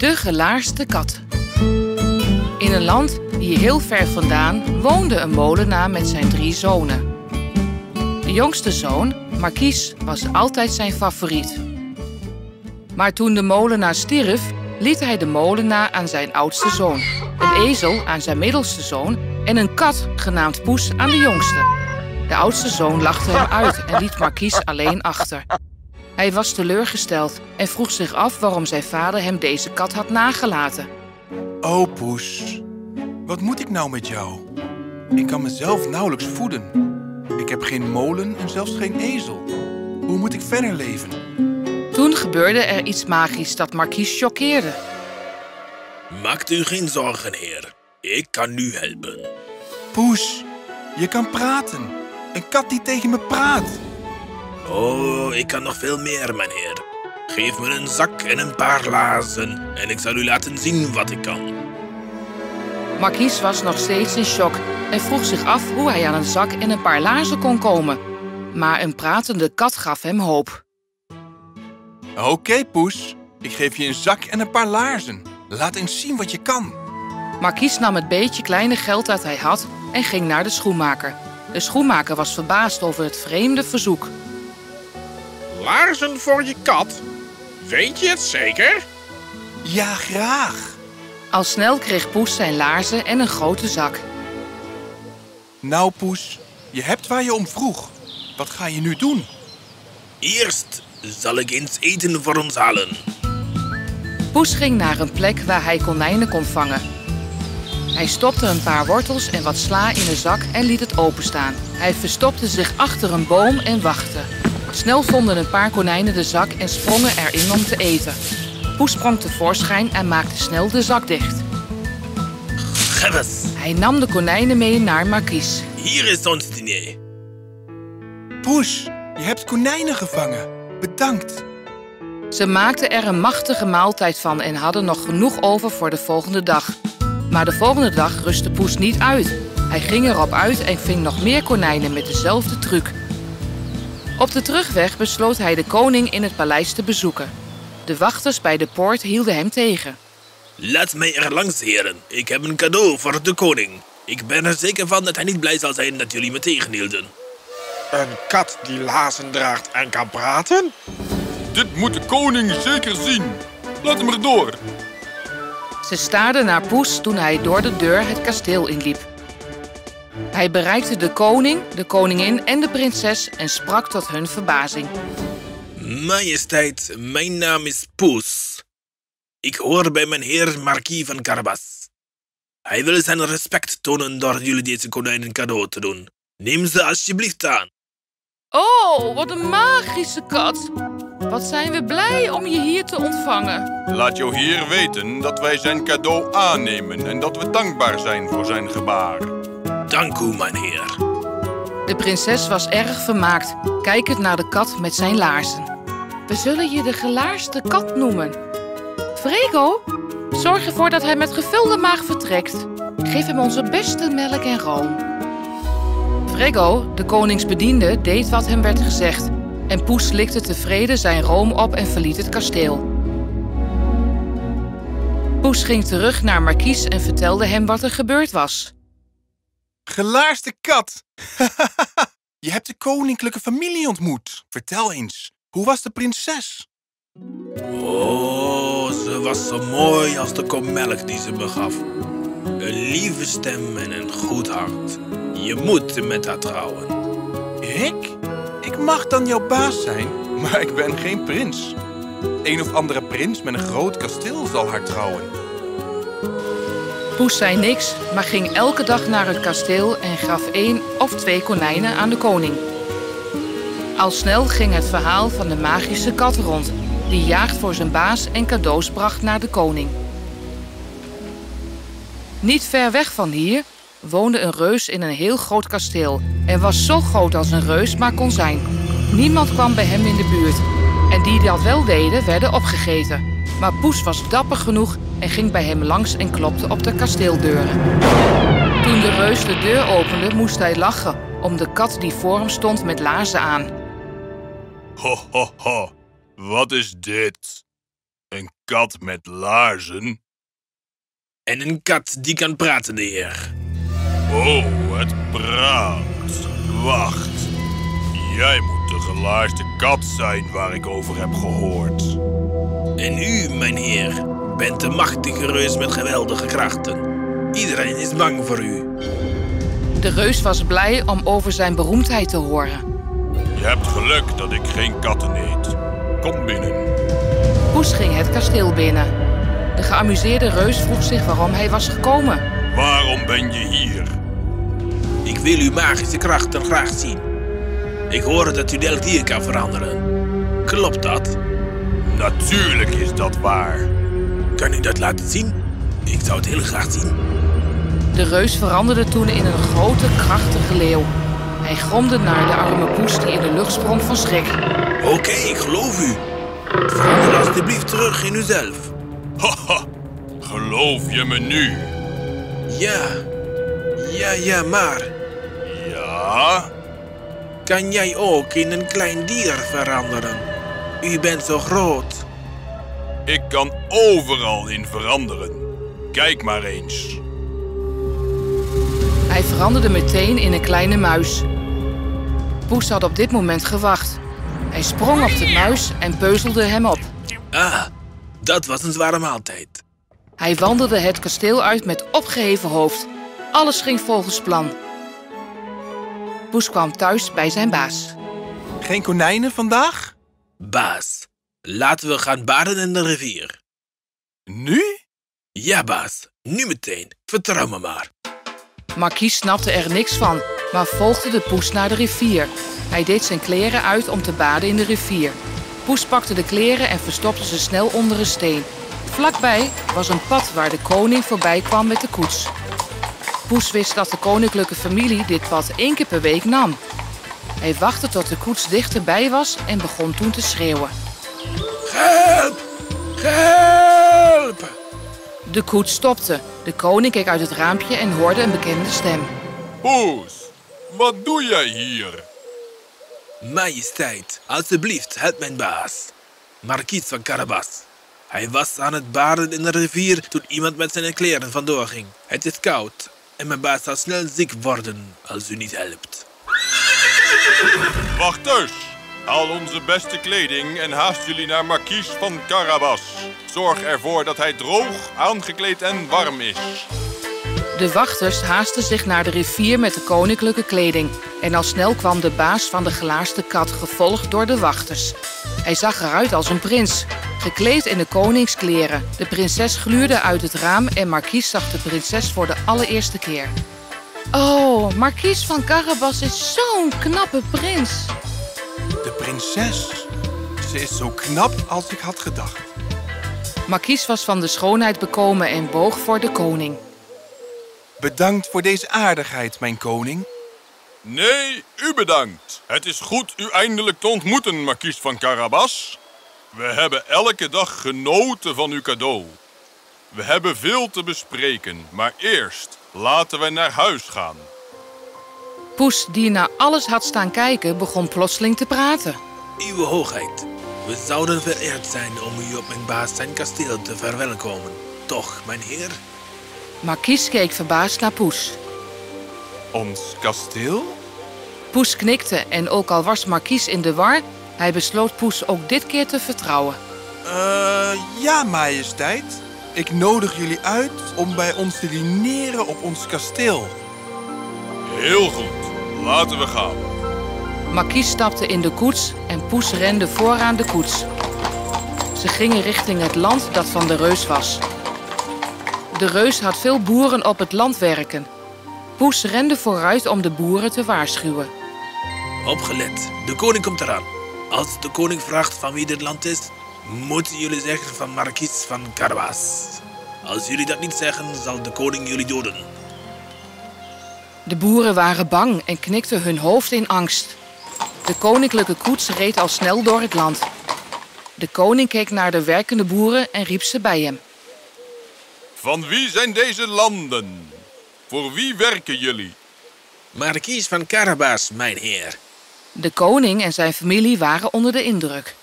De gelaarste kat. In een land hier heel ver vandaan woonde een molenaar met zijn drie zonen. De jongste zoon, Marquise, was altijd zijn favoriet. Maar toen de molenaar stierf, liet hij de molenaar aan zijn oudste zoon, een ezel aan zijn middelste zoon en een kat genaamd Poes aan de jongste. De oudste zoon lachte hem uit en liet Marquise alleen achter. Hij was teleurgesteld en vroeg zich af waarom zijn vader hem deze kat had nagelaten. Oh, Poes. Wat moet ik nou met jou? Ik kan mezelf nauwelijks voeden. Ik heb geen molen en zelfs geen ezel. Hoe moet ik verder leven? Toen gebeurde er iets magisch dat Marquise choqueerde. Maakt u geen zorgen, heer. Ik kan u helpen. Poes, je kan praten. Een kat die tegen me praat. Oh, ik kan nog veel meer, mijn heer. Geef me een zak en een paar laarzen en ik zal u laten zien wat ik kan. Marquise was nog steeds in shock en vroeg zich af hoe hij aan een zak en een paar laarzen kon komen. Maar een pratende kat gaf hem hoop. Oké, Poes. Ik geef je een zak en een paar laarzen. Laat eens zien wat je kan. Marquise nam het beetje kleine geld dat hij had en ging naar de schoenmaker. De schoenmaker was verbaasd over het vreemde verzoek. Laarzen voor je kat? Weet je het zeker? Ja, graag. Al snel kreeg Poes zijn laarzen en een grote zak. Nou, Poes, je hebt waar je om vroeg. Wat ga je nu doen? Eerst zal ik eens eten voor ons halen. Poes ging naar een plek waar hij konijnen kon vangen. Hij stopte een paar wortels en wat sla in een zak en liet het openstaan. Hij verstopte zich achter een boom en wachtte. Snel vonden een paar konijnen de zak en sprongen erin om te eten. Poes sprong tevoorschijn en maakte snel de zak dicht. Gebbes, Hij nam de konijnen mee naar Marquise. hier is ons diner. Poes, je hebt konijnen gevangen. Bedankt. Ze maakten er een machtige maaltijd van en hadden nog genoeg over voor de volgende dag. Maar de volgende dag rustte Poes niet uit. Hij ging erop uit en ving nog meer konijnen met dezelfde truc. Op de terugweg besloot hij de koning in het paleis te bezoeken. De wachters bij de poort hielden hem tegen. Laat mij er langs, heren. Ik heb een cadeau voor de koning. Ik ben er zeker van dat hij niet blij zal zijn dat jullie me tegenhielden. Een kat die lazen draagt en kan praten? Dit moet de koning zeker zien. Laat hem erdoor. Ze staarden naar Poes toen hij door de deur het kasteel inliep. Hij bereikte de koning, de koningin en de prinses en sprak tot hun verbazing. Majesteit, mijn naam is Poes. Ik hoor bij mijn heer Marquis van Carabas. Hij wil zijn respect tonen door jullie deze konijnen cadeau te doen. Neem ze alsjeblieft aan. Oh, wat een magische kat! Wat zijn we blij om je hier te ontvangen. Laat jou hier weten dat wij zijn cadeau aannemen en dat we dankbaar zijn voor zijn gebaar. Dank u, mijn heer. De prinses was erg vermaakt, kijkend naar de kat met zijn laarzen. We zullen je de gelaarste kat noemen. Vrego, zorg ervoor dat hij met gevulde maag vertrekt. Geef hem onze beste melk en room. Vrego, de koningsbediende, deed wat hem werd gezegd. En Poes likte tevreden zijn room op en verliet het kasteel. Poes ging terug naar Marquise en vertelde hem wat er gebeurd was. Gelaarste kat. je hebt de koninklijke familie ontmoet. Vertel eens, hoe was de prinses? Oh, ze was zo mooi als de kom melk die ze me gaf. Een lieve stem en een goed hart. Je moet met haar trouwen. Ik? Ik mag dan jouw baas zijn, maar ik ben geen prins. Een of andere prins met een groot kasteel zal haar trouwen. Poes zei niks, maar ging elke dag naar het kasteel en gaf één of twee konijnen aan de koning. Al snel ging het verhaal van de magische kat rond, die jaagt voor zijn baas en cadeaus bracht naar de koning. Niet ver weg van hier woonde een reus in een heel groot kasteel en was zo groot als een reus maar kon zijn. Niemand kwam bij hem in de buurt en die dat wel deden werden opgegeten. Maar Poes was dapper genoeg en ging bij hem langs en klopte op de kasteeldeuren. Toen de reus de deur opende, moest hij lachen om de kat die voor hem stond met laarzen aan. Ho, ho, ho. Wat is dit? Een kat met laarzen? En een kat die kan praten, de heer. Oh, het praat. Wacht. Jij moet de gelaarsde kat zijn waar ik over heb gehoord. En u, mijn heer, bent een machtige reus met geweldige krachten. Iedereen is bang voor u. De reus was blij om over zijn beroemdheid te horen. Je hebt geluk dat ik geen katten eet. Kom binnen. Poes ging het kasteel binnen. De geamuseerde reus vroeg zich waarom hij was gekomen. Waarom ben je hier? Ik wil uw magische krachten graag zien. Ik hoor dat u de elk dier kan veranderen. Klopt dat? Natuurlijk is dat waar. Kan u dat laten zien? Ik zou het heel graag zien. De reus veranderde toen in een grote, krachtige leeuw. Hij gromde naar de arme poes die in de lucht sprong van schrik. Oké, ik geloof u. Verander alstublieft terug in uzelf. Haha, geloof je me nu? Ja. Ja, ja, maar... Ja? Kan jij ook in een klein dier veranderen? U bent zo groot. Ik kan overal in veranderen. Kijk maar eens. Hij veranderde meteen in een kleine muis. Poes had op dit moment gewacht. Hij sprong op de muis en peuzelde hem op. Ah, dat was een zware maaltijd. Hij wandelde het kasteel uit met opgeheven hoofd. Alles ging volgens plan. Poes kwam thuis bij zijn baas. Geen konijnen vandaag? Baas, laten we gaan baden in de rivier. Nu? Ja, baas, nu meteen. Vertrouw me maar. Marquis snapte er niks van, maar volgde de poes naar de rivier. Hij deed zijn kleren uit om te baden in de rivier. Poes pakte de kleren en verstopte ze snel onder een steen. Vlakbij was een pad waar de koning voorbij kwam met de koets. Poes wist dat de koninklijke familie dit pad één keer per week nam. Hij wachtte tot de koets dichterbij was en begon toen te schreeuwen. Help! Help! De koets stopte. De koning keek uit het raampje en hoorde een bekende stem. Poes, wat doe jij hier? Majesteit, alstublieft, help mijn baas. Markies van Carabas. Hij was aan het baden in de rivier toen iemand met zijn kleren vandoor ging. Het is koud en mijn baas zal snel ziek worden als u niet helpt. Wachters, haal onze beste kleding en haast jullie naar Marquise van Carabas. Zorg ervoor dat hij droog, aangekleed en warm is. De wachters haasten zich naar de rivier met de koninklijke kleding. En al snel kwam de baas van de gelaarsde kat gevolgd door de wachters. Hij zag eruit als een prins, gekleed in de koningskleren. De prinses gluurde uit het raam en Marquise zag de prinses voor de allereerste keer. Oh, Marquise van Carabas is zo'n knappe prins. Prinses. Ze is zo knap als ik had gedacht. Marquise was van de schoonheid bekomen en boog voor de koning. Bedankt voor deze aardigheid, mijn koning. Nee, u bedankt. Het is goed u eindelijk te ontmoeten, Marquise van Carabas. We hebben elke dag genoten van uw cadeau. We hebben veel te bespreken, maar eerst laten we naar huis gaan. Poes, die naar alles had staan kijken, begon plotseling te praten. Uwe hoogheid, we zouden vereerd zijn om u op mijn baas zijn kasteel te verwelkomen. Toch, mijn heer? Marquise keek verbaasd naar Poes. Ons kasteel? Poes knikte en ook al was Marquise in de war, hij besloot Poes ook dit keer te vertrouwen. Eh, ja, majesteit. Ik nodig jullie uit om bij ons te dineren op ons kasteel. Heel goed, laten we gaan. Marquise stapte in de koets en Poes rende vooraan de koets. Ze gingen richting het land dat van de reus was. De reus had veel boeren op het land werken. Poes rende vooruit om de boeren te waarschuwen. Opgelet, de koning komt eraan. Als de koning vraagt van wie dit land is, moeten jullie zeggen van Marquis van Carabas. Als jullie dat niet zeggen, zal de koning jullie doden. De boeren waren bang en knikten hun hoofd in angst. De koninklijke koets reed al snel door het land. De koning keek naar de werkende boeren en riep ze bij hem. Van wie zijn deze landen? Voor wie werken jullie? Marquis van Carabas, mijn heer. De koning en zijn familie waren onder de indruk.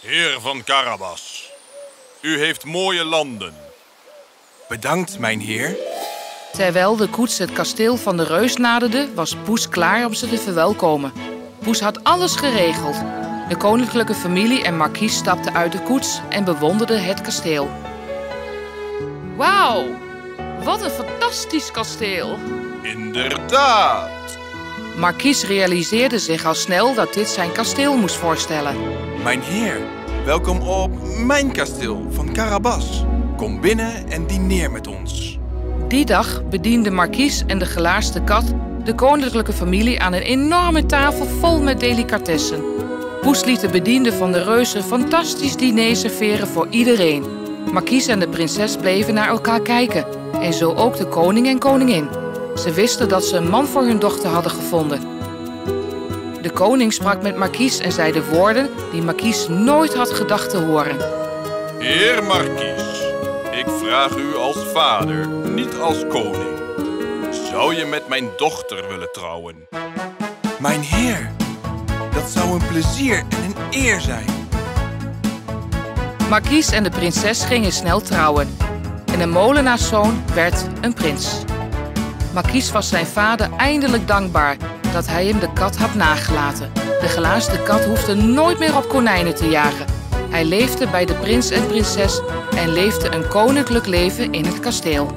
Heer van Carabas, U heeft mooie landen. Bedankt, mijn heer. Terwijl de koets het kasteel van de reus naderde, was Poes klaar om ze te verwelkomen. Poes had alles geregeld. De koninklijke familie en markies stapten uit de koets en bewonderden het kasteel. Wauw, wat een fantastisch kasteel! Inderdaad. Markies realiseerde zich al snel dat dit zijn kasteel moest voorstellen. Mijn heer, welkom op mijn kasteel van Carabas. Kom binnen en dineer met ons. Die dag bediende Markies en de gelaarste kat de koninklijke familie aan een enorme tafel vol met delicatessen. Poes liet de bediende van de reuzen fantastisch diner serveren voor iedereen. Markies en de prinses bleven naar elkaar kijken en zo ook de koning en koningin. Ze wisten dat ze een man voor hun dochter hadden gevonden. De koning sprak met Markies en zei de woorden die Markies nooit had gedacht te horen. Heer Markies, ik vraag u als vader, niet als koning. Zou je met mijn dochter willen trouwen? Mijn heer, dat zou een plezier en een eer zijn. Markies en de prinses gingen snel trouwen. En een molenaarszoon werd een prins. Markies was zijn vader eindelijk dankbaar dat hij hem de kat had nagelaten. De gelaaste kat hoefde nooit meer op konijnen te jagen. Hij leefde bij de prins en prinses en leefde een koninklijk leven in het kasteel.